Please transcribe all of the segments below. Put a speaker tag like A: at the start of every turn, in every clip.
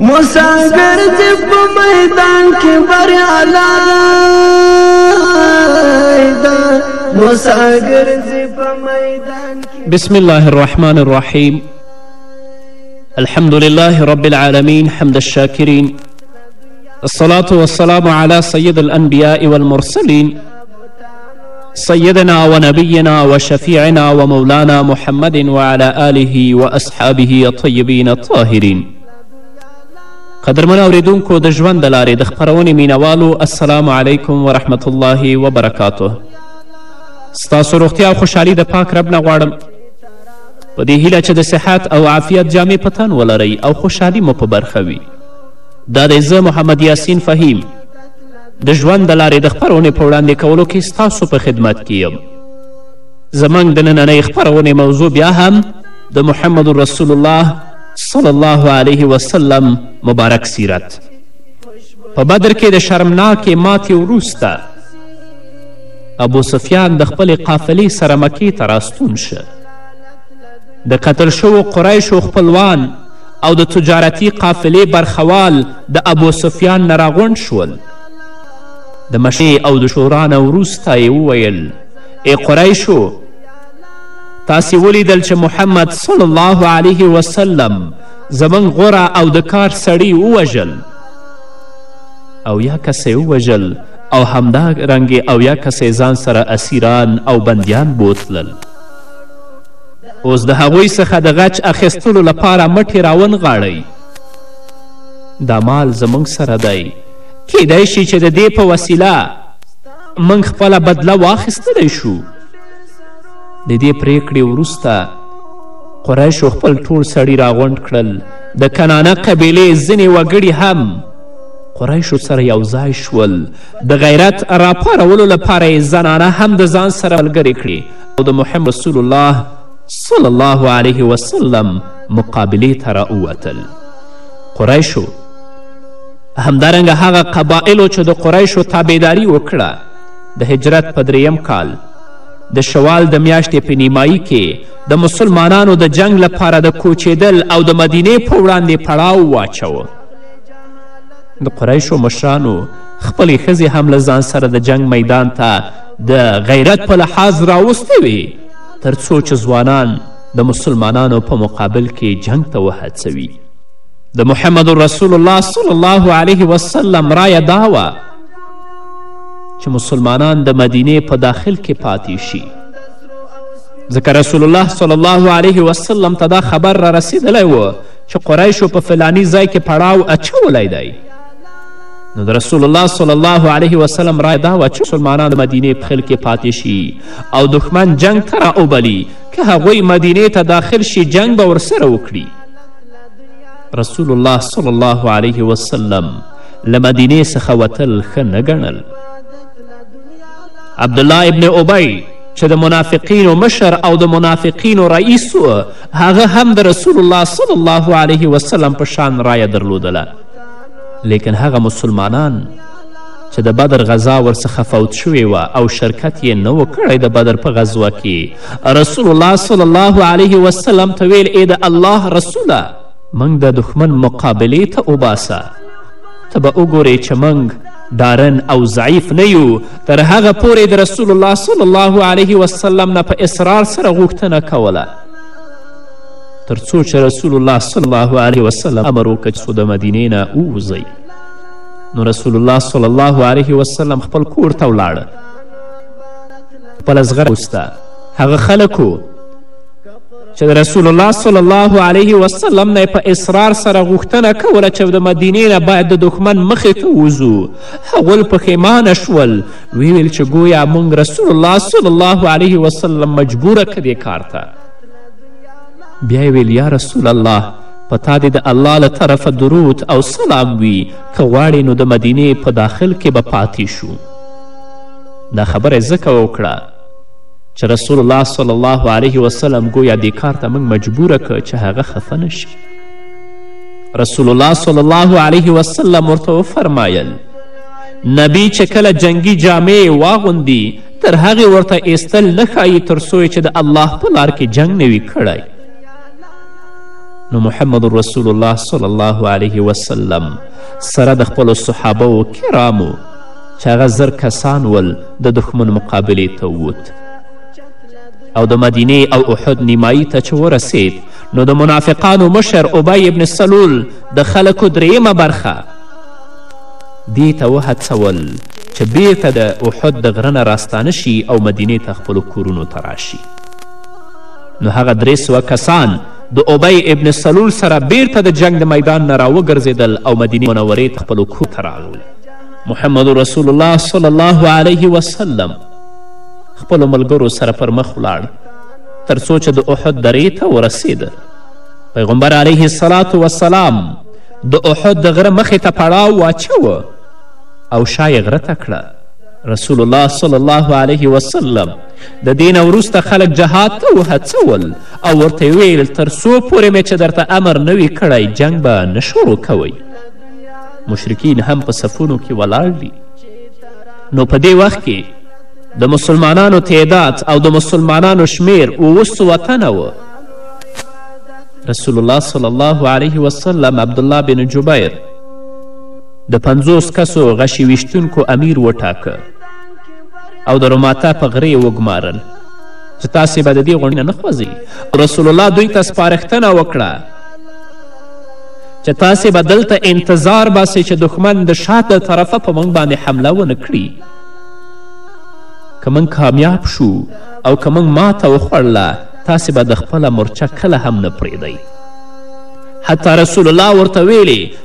A: مسافر دې په میدان کې بریالانو
B: بسم الله الرحمن الرحيم الحمد لله رب العالمين حمد الشاكرين الصلاة والسلام على سيد الأنبياء والمرسلين سيدنا ونبينا وشفيعنا ومولانا محمد وعلى آله وأصحابه الطيبين الطاهرين قدرمنو اوریدونکو د ژوند د لارې د خپرونې مینوالو السلام علیکم ورحمت الله وبرکاته ستاسو روغتیا او خوشحالي د پاک رب نه غواړم په دې هیله چې د صحت او عافیت جامې په تن ولرئ او خوشحالي مو په برخه وي دا دی زه محمد یاسین فهیم د ژوند د لارې د خپرونې په وړاندې کولو کې ستاسو په خدمت کې یم زموږ د نننۍ خپرونې موضوع بیا هم د محمد رسول الله صلی الله علیه وسلم مبارک سیرت په بدر کې د شرمناکې ماتې وروسته ابو سفیان د خپلې قافلې سره مکې ته راستون شه د قتل شوو قریشو خپلوان او د تجارتي قافلې برخوال د ابو سفیان نه راغونډ شول د مشې او د شورا نه وروسته یې وویل ای قریشو تاسې ولیدل چې محمد صلی الله علیه وسلم زموږ غوره او د کار سړی ووژل او یا کسه ووژل او همدا رنګې او یا کسه ځان سره اسیران او بندیان بوتلل اوس د هغوی څخه د غچ اخیستلو لپاره مټې راونغاړئ دا مال زموږ سره دی کیدای شي چې د دې په وسیله موږ خپله بدله واخیستلی شو د دې پریکړې وروسته قریشو خپل ټول سړي راغونډ کړل د کنانه قبیلې ځینې وګړي هم قریشو سره یوځای شول د غیرت راپارولو لپاره یې زنانه هم د ځان سره ملګرې کړې او د محمد رسول الله صلی الله علیه وسلم مقابلې ته راووتل قریشو همدارنګه هغه قبایلو چې د قریشو تابعداري وکړه د هجرت په دریم کال د شوال د میاشتې په نیمایي کې د مسلمانانو د جنگ لپاره د کوچېدل او د مدینې په وړاندې پړاو واچوه د قریشو مشرانو خپلې ښځې هم له ځان سره د جنگ میدان ته د غیرت په لحاظ راوستې وې تر څو چې ځوانان د مسلمانانو په مقابل کې جنگ ته وهڅوي د محمد رسول الله صلی الله علیه وسلم رایه دا وه چې مسلمانان د مدینې په داخل کې پاتې شي ځکه رسول الله صلی الله علیه وسلم ته دا خبر را رسیدلی و چې قریشو په فلانی ځای کې پړاو اچولی دی نو د رسول الله صلی الله علیه وسلم رای دا وه چې مسلمانان د مدینې په خل کې پاتې شي او دښمن جنگ ته راوبلي که هغوی مدینې ته داخل شي جنگ به ورسره وکړي رسول الله صلی الله علیه وسلم له مدینې څخه وتل ښه نه ګڼل عبدالله ابن ابی چې د منافقینو مشر او د منافقینو رئیس و هغه هم د رسول الله صلی الله علیه وسلم په شان رایه درلودله لیکن هغه مسلمانان چې د بدر غزا ورڅخه فوت شوې وه او شرکت یې نه و کړی د بدر په غزوه کې رسول الله صلی الله علیه وسلم ته ویل ای د الله رسوله موږ د دښمن مقابلې ته وباسه ته به وګورې چې موږ ډارن او ضعیف نه یو تر هغه پورې د رسول الله صلی الله علیه وسلم نه په اصرار سره غوښتنه کوله تر څو چې رسول الله صلی الله علیه وسلم امر وکړه چې د مدینې نه ووځئ نو رسول الله صلی الله علیه وسلم خپل کور ته ولاړه خپله زغره وسته هغه خلکو چې د رسول الله صلی الله علیه وسلم نه په اصرار سره غوښتنه کوله چې د مدینې نه باید د دښمن مخې ته وځو هغول پښیمانه شول ویل چې ګویا موږ رسول الله صلی الله علیه وسلم مجبوره که دې کار ته بیا ویل یا رسول الله په تا دې د الله له طرفه درود او سلام وي که غواړې نو د مدینې په داخل کې به پاتې شو دا خبره یې ځکه وکړه چې رسول الله صلی الله علیه وسلم ګویا دې کار ته موږ مجبوره که چې هغه خفه نه شي رسول الله صلی الله علیه وسلم ورته وفرمایل نبی چې کله جنگي جامې واغوندي تر هغې ورته ایستل نه ښایي تر څو چې د الله په لار کې جنگ نه وي کړی نو محمد رسول الله صلی الله علیه وسلم سره د خپلو صحابه و کرامو چې هغه زر کسان ول د دښمن مقابلې ته ووت او د مدینې او احد نیمایي ته چې ورسید نو د منافقانو مشر ابی ابن سلول د خلکو درېیمه برخه دې ته وهڅول چې بیرته د احد د غره نه راستانه شي او مدینې ته خپلو کورونو ته راشي نو هغه درې سوه کسان د ابی ابن سلول سره بیرته د جنگ د میدان نه راوګرځېدل او مدینې منورې ته خپلو کور ته راغلل محمد رسول الله صلی الله علیه وسلم خپلو ملګرو سره پر مخ ولاړ تر څو چې د احد درې ته ورسېده پیغمبر علیه السلام وسلام د احد د غره مخې ته پړاو واچوه او شا یې غره ته کړه رسول الله صلی الله علیه وسلم د دې نه وروسته خلک جهاد ته وهڅول او ورته یې ویل تر څو پورې مې چې درته امر نه وي کړی جنګ به نه شروع کوئ مشرکین هم په صفونو کې ولاړ دي نو په دې وخت کې د مسلمانانو تعداد او د مسلمانانو شمیر اووه سوه تنه و رسول الله صلی الله علیه وسلم عبدالله بن جبیر د پنځوس کسو غشي ویشتونکو امیر وټاکه او د روماتا په غره یې وګمارل چې تاسې به د دې غونډې نه خوځئ او رسول الله دوی ته سپارښتنه وکړه چې تاسې به دلته انتظار باسئ چې دښمن د شاته طرفه په موږ باندې حمله ونه کړي که موږ کامیاب شو او که موږ ماته وخوړله تاسې به د خپله مرچه کله هم نه پرېږدئ حتی رسول الله ورته ویلې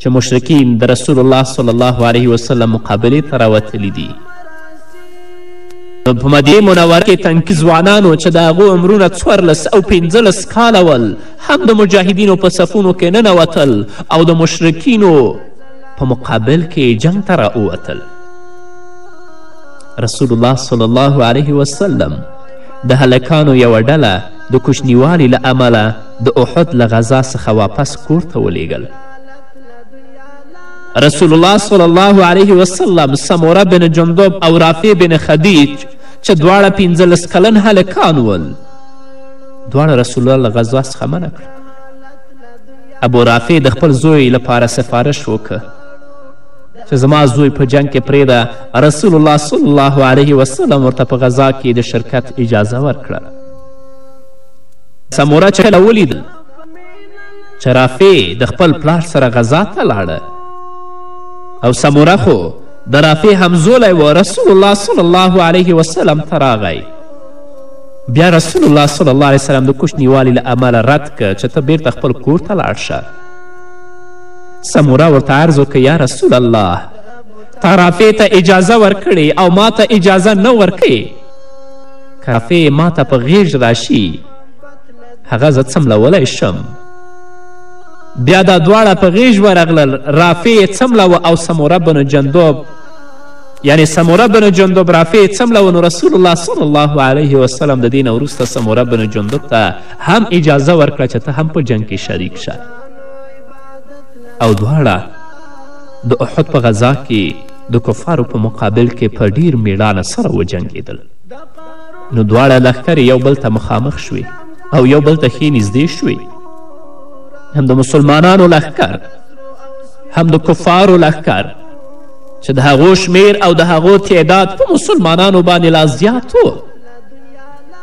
B: چې مشرکین د رسول الله صلی الله علیه وسلم مقابلې ته راوتلي دي نو په مدینې منوره کې تنکي ځوانانو چې د هغو عمرونه څوارلس او پنځلس کاله ول هم د مجاهدینو په صفونو کې ننوتل او د مشرکینو په مقابل کې جنګ ته راووتل رسول الله صلی الله علیه وسلم د هلکانو یوه ډله د کوچنیوالي له امله د احد له غذا څخه واپس کور ته ولیږل رسول الله صلی الله علیه وسلم سموره بن جندب او رافع بن خدیج چې دواړه پنځلس کلن هلکان ول دواړه رسول الله له غزا څخه منع کړ ابو رافع د خپل زوی لپاره سفارش وکړ چې زما زوی په جنگ کې پرېږده رسول الله صلی الله علیه وسلم ورته په غذا کې د شرکت اجازه ورکړه سموره چې کله ولیدل چې رافع د خپل پلار سره غزا ته لاړه او سموره خو د رافع همزولی و رسول الله صلی الله علیه وسلم ته راغی بیا رسول الله صلی الله علیه وسلم د کوچنیوالي له امله رد که چې ته بیرته خپل کور ته لاړ شه سموره ورته عرض وکړه یا رسول الله تا رافع ته اجازه ورکړې او ما ته اجازه نه ورکوې که رافع ما ته په غیږ راشي هغه زه څملولی شم بیا دا دواړه په غیږ ورغلل رافع یې څملوه او سموره بن جندوب یعنی سموره بن جندب رافع څملوه نو رسول الله صلی الله علیه وسلم د دې نه وروسته سموره بن جندب ته هم اجازه ورکړه چې ته هم په جنګ کې شریک شه او دواړه د احد په غذا کې د کفارو په مقابل کې په ډیر میړانه سره وجنګېدل نو دواړه لښکرې یو بل ته مخامخ شوې او یو بل ته ښې نږدې شوې هم د مسلمانانو لښکر هم د کفارو لښکر چې د هغو شمیر او د هغو تعداد په مسلمانانو باندې لا زیات و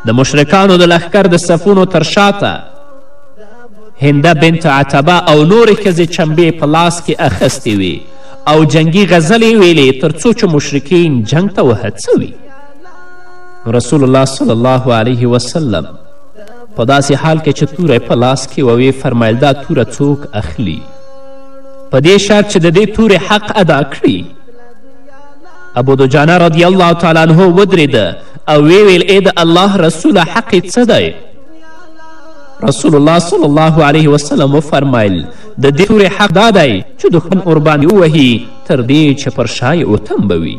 B: د مشرکانو د لښکر د صفونو تر شاته هنده بنت عتبه او نورې ښځې چمبې په لاس کې اخیستې وې او جنګي غزلې ویلې تر څو چې مشرکین جنګ ته وهڅوي رسول الله صلی الله علیه وسلم په داسې حال کې چې توری په لاس کې و ویې فرمیل دا توره څوک اخلي په دې شرط چې د دې تورې حق ادا کړي ابو دجانه رضی الله تعالی عنه ودرېده او ویې ویل ای د الله رسوله حق څه دی رسول الله صلی الله علیه وسلم وفرمیل د دې تورې حق دا دی چې دښمن ورباندې ووهي تر دې چې پر شا یې اوتم به وي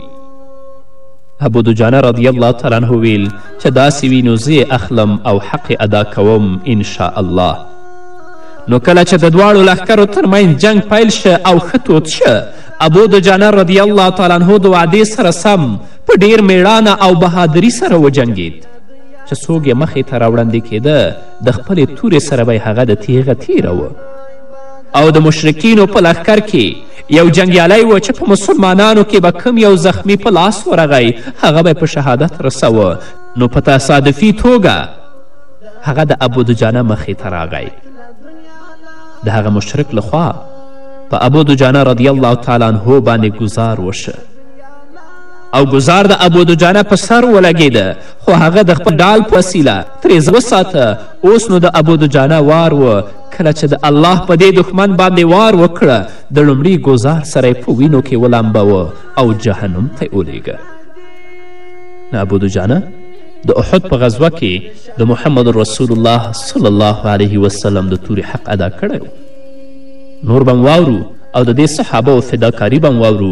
B: ابو دجانه رضی الله تعالی عنه ویل چې داسې وي نو زه یې اخلم او حق ادا کوم ان شاء الله نو کله چې د دواړو لښکرو ترمنځ جنگ پیل شه او ښه تود شه ابو دجانه رضی الله تعالی عنه د وعدې سره سم په ډیر میړانه او بهادری سره وجنګید چې څوک یې مخې ته راوړاندې کېده د خپلې تورې سره به هغه د تیغه تیروه او د مشرکینو په لښکر کې یو جنګیالی و چې په مسلمانانو کې به کم یو زخمی په لاس ورغی هغه به په شهادت رسوه نو په تصادفي توګه هغه د ابو دجانه مخې ته راغی د هغه مشرک لخوا په ابو دجانه رضی الله تعالی عنه باندې ګزار وشه او ګزار د ابو دجانه په سر ولګېده خو هغه د خپل ډال په وسیله ترې وساته اوس نو د ابو دجانه وار و کله چې د الله په دې دښمن باندې وار وکړه د لومړي ګوزار سره یې په وینو کې ولامبوه او جهنم ته یې ولیږه نابودو جانه د احد په غزوه کې د محمد رسول الله صلی الله علیه وسلم د توري حق ادا کړی نور به واورو او د دې صحابه او فداکاري به واورو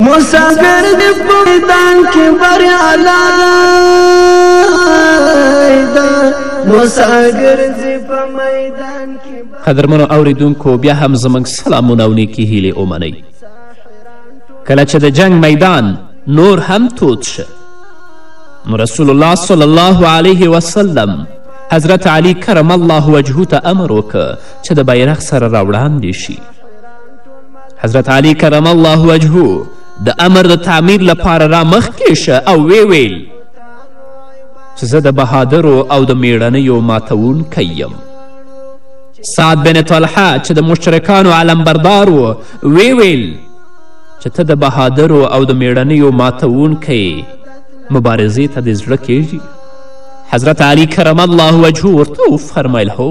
A: مسافر دې په میدان کې بریالا دا مسافر دې په میدان کې
B: قدرمنو اوریدونکو بیا هم زموږ سلامونه او نیکې هیلې ومنئ کله چې د جنگ میدان نور هم تود شه نو رسول الله صلی الله علیه وسلم حضرت علی کرم الله وجهه ته امر وکړ چې د بیرغ سره راوړاندې شي حضرت علی کرم الله وجهه د امر د تعمیر لپاره را مخکې شه او ویې ویل چې زه د بهادرو او د میړنیو ماتوونکی یم سعد بن طلحه چې د مشرکانو علمبردار و ویې ویل چې ته د بهادرو او د میړنیو ماتوونکی مبارزې ته د زړه کیږي حضرت علی کرم الله وجهه ورته وفرمیل هو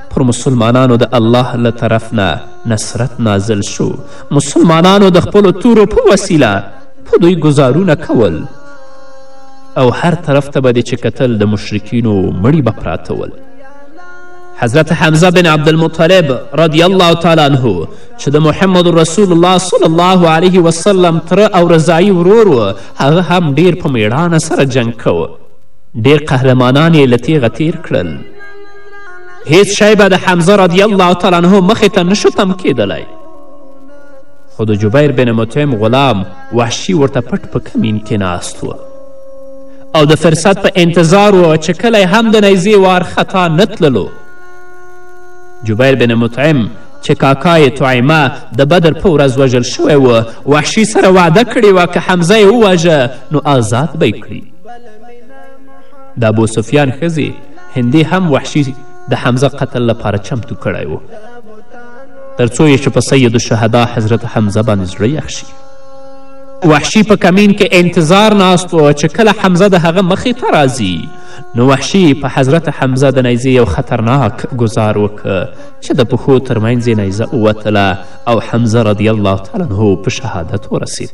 B: پر مسلمانانو د الله له طرف نه نصرت نازل شو مسلمانانو د خپلو تورو په وسیله په دوی ګزارونه کول او هر طرف ته به دې چې کتل د مشرکینو مړي به پراته ول حضرت حمزه بن عبدالمطلب رضی الله تعالی عنه چې د محمد رسول الله صلی الله علیه وسلم تره او رضایی ورور و هغه هم ډیر په میړانه سره جنګ کوه ډیر قهرمانان یې له تیغه تیر کړل هیڅ شی به د حمزه رضی الله تعالی عنه مخې ته نشو تم کیدلی خو د جبیر بن مطعم غلام وحشي ورته پټ په کمین کې ناست و او د فرصت په انتظار و چې کله هم د نیزې وار خطا نه تللو جبیر بن مطعم چې کاکا یې تعیمه د بدر په ورځ وژل شوی و وحشي سره وعده کړې وه که حمزه یې وواژه نو آزاد به کړي د ابوسفیان ښځې هندې هم وحشي د حمزه قتل لپاره چمتو کړی و تر څو یې چې په سید الشهدا حضرت حمزه باندې زړه یخ شي وحشي په کمین کې انتظار ناست و چې کله حمزه د هغه مخې ته راځي نو وحشي په حضرت حمزه د نیزې یو خطرناک ګزار وکړ چې د پښو ترمنځ یې نیزه ووتله او حمزه رضی الله تعالی عنه په شهادت ورسید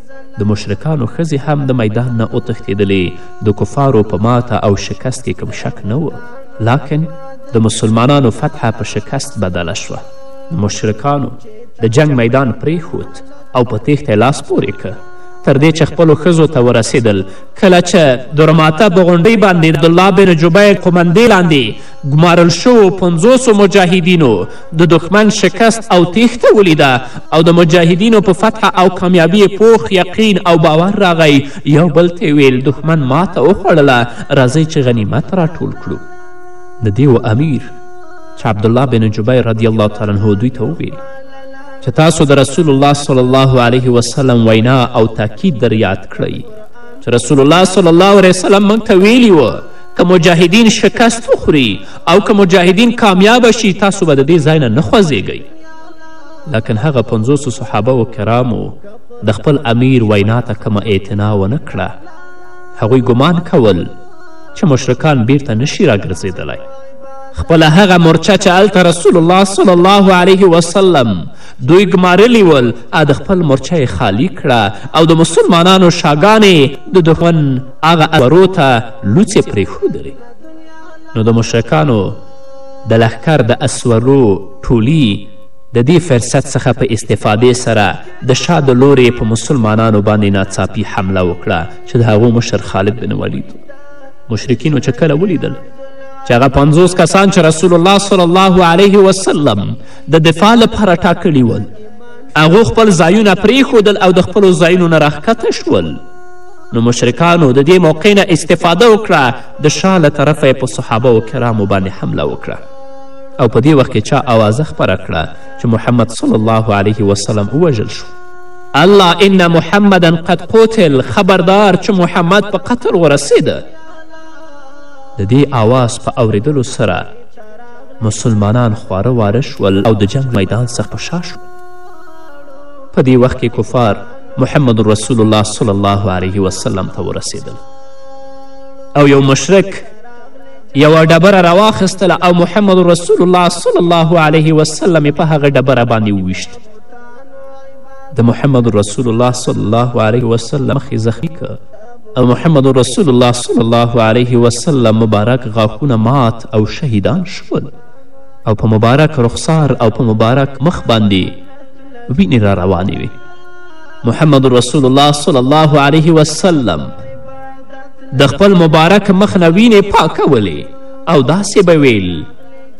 B: د مشرکانو ښځې هم د میدان نه وتښتېدلې د کفارو په ماته او شکست کې کوم شک نه و لاکن د مسلمانانو فتحه په شکست بدله شوه مشرکانو د جنگ میدان پریښود او په تیښته لاس پورې که تر دې چې خپلو ښځو ته ورسېدل کله چې د رماته په غونډۍ باندې عبدالله بن جبیر قومندې لاندې ګمارل شوو پنځوسو مجاهدینو د دښمن شکست او تیښته ولیده او د مجاهدینو په فتح او کامیابی پوخ یقین او باور راغی یو بل ته یې ویل دښمن ماته وخوړله راځئ چې غنیمت راټول کړو د دیو امیر چې عبدالله بن جبیر رضی الله تعالی عنه دوی ته وویل چې تاسو د رسول الله صلی الله علیه وسلم وینا او تاکید در یاد کړئ چې رسول الله صلی الله علیه وسلم موږ ته ویلي و که مجاهدین شکست وخوري او که مجاهدین کامیابه شي تاسو به د دې ځای نه نه خوځېږئ لکن هغه پنځوسو صحابه و کرامو د خپل امیر وینا ته کومه اعتنا ونه کړه هغوی ګمان کول چې مشرکان بیرته نشي راګرځېدلی خپله هغه مورچه چې هلته رسول الله صلی الله علیه وسلم دوی ګمارلی ول د خپل مورچه یې خالی کړه او د مسلمانانو شاګانې د دښمن هغه اسورو ته لوڅې پرېښودلې نو د مشرکانو د لښکر د اسورو ټولي د دې فرصت څخه په استفادې سره د شا د لورې په مسلمانانو باندې ناڅاپي حمله وکړه چې د هغو مشر خالد بن ولید مشرکینو چې کله ولیدل چې هغه پنځوس کسان چې رسول الله صلی الله علیه وسلم د دفاع لپاره ټاکلي ول هغو خپل ځایونه پرېښودل او د خپلو ځایونو نه راښکته شول نو مشرکانو د دې موقع نه استفاده وکړه د شاه له طرفه یې په صحابه و کرامو باندې حمله وکړه او په دې وخت کې چا اوازه خپره کړه چې محمد صلی الله علیه وسلم ووژل شو الله ان محمدا قد قتل خبردار چې محمد په قتل ورسېده د دې آواز په اوریدلو سره مسلمانان خواره واره شول او د جنگ میدان څخه په شا شول په دې وخت کې کفار محمد رسول الله صلی الله علیه وسلم ته ورسېدل او یو مشرک یوه ډبره راواخیستله او محمد رسول الله صلی الله علیه وسلم په هغه ډبره باندې وویشت د محمد رسول الله صلی الله علیه وسلم مخې زخمی که او محمد رسول الله صلی الله علیه وسلم مبارک غاښونه مات او شهیدان شول او په مبارک رخسار او په مبارک مخ باندې وینې را روانې وې محمد رسول الله صلی الله علیه وسلم د خپل مبارک مخ نه وینې پاکولې او داسې به ویل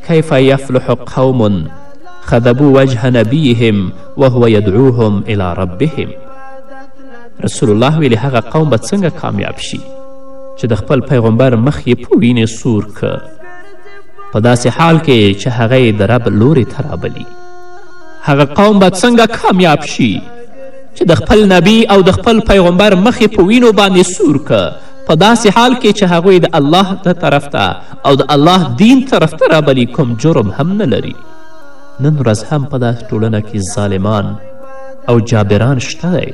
B: کیف یفلح قوم خذبو وجه نبیهم وهو یدعوهم الی ربهم رسول الله ویلې هغه قوم به څنګه کامیاب شي چې د خپل پیغمبر مخ یې په وینې سور که په داسې حال کې چې هغه یې د رب لورې ته رابلي هغه قوم به څنګه کامیاب شي چې د خپل نبی او د خپل پیغمبر مخې په وینو باندې سور که په داسې حال کې چې هغوی د الله د طرف ته او د الله دین طرف ته رابلي کوم جرم هم نه لري نن ورځ هم په داسې ټولنه کې ظالمان او جابران شته دی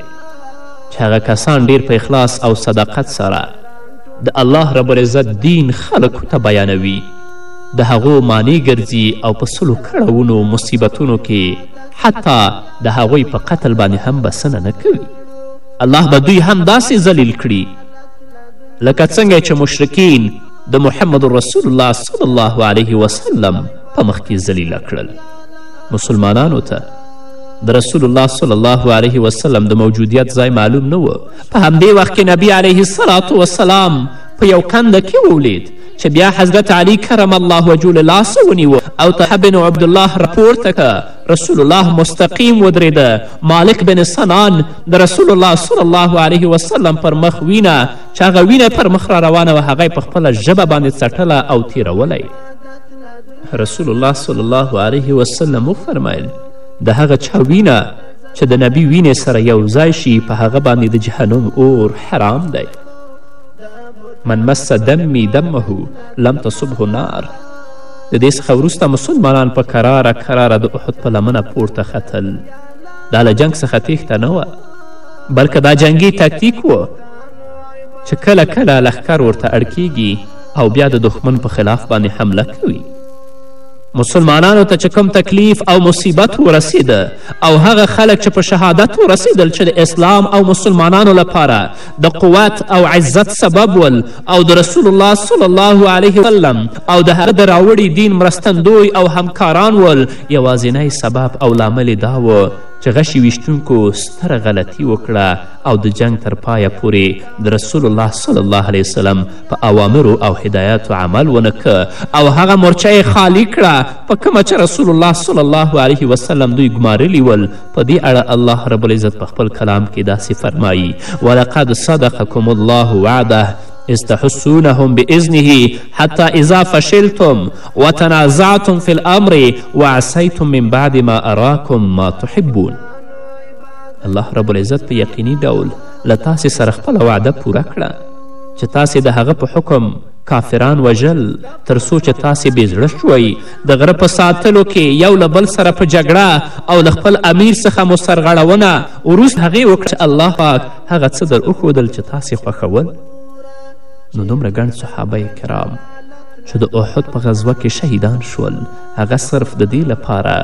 B: چې هغه کسان ډیر په اخلاص او صداقت سره د الله رب العزت دین خلکو ته بیانوي د هغو معنی ګرځي او په سلو کړاوونو مصیبتونو کې حتی د هغوی په قتل باندې هم بسنه نه کوي الله به دوی هم داسې ذلیل کړي لکه څنګه چې مشرکین د محمد رسول الله صلی الله علیه وسلم په مخکې ذلیله کړل مسلمانانو ته د رسول الله صلی الله علیه وسلم د موجودیت ځای معلوم نه و په همدې وخت کې نبی علیه السلام په یو کنده کې ولید چې بیا حضرت علی کرم الله وجو له لاسه ونیو او طلحه بن عبدالله راپورته که رسول الله مستقیم ودرېده مالک بن سنان د رسول الله صلی الله علیه وسلم پر مخ وینه چې هغه وینه پر مخ را روانه وه هغه په خپله ژبه باندې څټله او تیرولی رسول الله صلی الله علیه وسلم وفرمیل د هغه چا وینه چې د نبی وینې سره یو ځای شي په هغه باندې د جهنم اور حرام دی من مس دمی دمه لم تصبه نار د دې څخه وروسته مسلمانان په کراره کراره د احد په لمنه پورته ختل دا له جنګ څخه تیښته نه وه بلکې دا جنګي تکتیک و چې کله کله لښکر ورته اړ کیږي او بیا د دښمن په خلاف باندې حمله کوي مسلمانانو ته چې کوم تکلیف او مصیبت ورسیده او هغه خلک چې په شهادت ورسیدل چې د اسلام او مسلمانانو لپاره د قوت او عزت سبب ول او د رسول الله صلی الله علیه وسلم او د هغه د راوړي دین مرستندوی او همکاران ول یوازینی سبب او لامل دا و چې غشي ویشتونکو ستره غلطي وکړه او د جنگ تر پایه پورې د رسول الله صلی الله علیه وسلم په اوامرو او هدایاتو عمل ونه او هغه مورچه یې خالی کړه په کومه چې رسول الله صلی الله علیه وسلم دوی ګمارلي ول په دې اړه الله رب العزت په خپل کلام کې داسې فرمایي ولقد صدقکم الله وعده اذ تحسونهم باذنه حتی اذا فشلتم وتنازعتم في الامر وعصیتم من بعد ما اراکم ما تحبون الله رب العزت په یقیني ډول له تاسې سره خپله وعده پوره کړه چې تاسې د هغه په حکم کافران وژل تر څو چې تاسې بې زړه شوئ د غره په ساتلو کې یو له بل سره په جګړه او له خپل امیر څخه مو سرغړونه وروسته هغې وکړه چې الله پاک هغه څه در وښودل چې تاسې خوښول نو دومره ګڼ صحابه کرام چې د احد په غزوه کې شهیدان شول هغه صرف د دې لپاره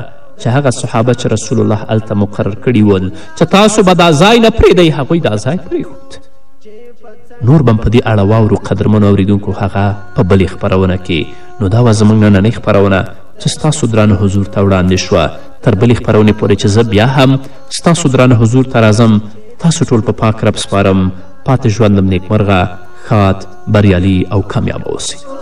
B: چې هغه صحابه چې رسول الله هلته مقرر کړي ول چې تاسو به دا ځای نه پرېږدئ هغوی دا ځای پرېښود نور به په دې اړه واورو قدرمنو اوریدونکو هغه په بلې خپرونه کې نو دا وه زموږ نننۍ خپرونه چې ستاسو درانه حضور ته وړاندې شوه تر بلې خپرونې پورې چې زه بیا هم ستاسو درانه حضور ته راځم تاسو ټول په پاک رب سپارم پاتې ژوندم نیکمرغه ښاد بریالي او کامیاب اوسئ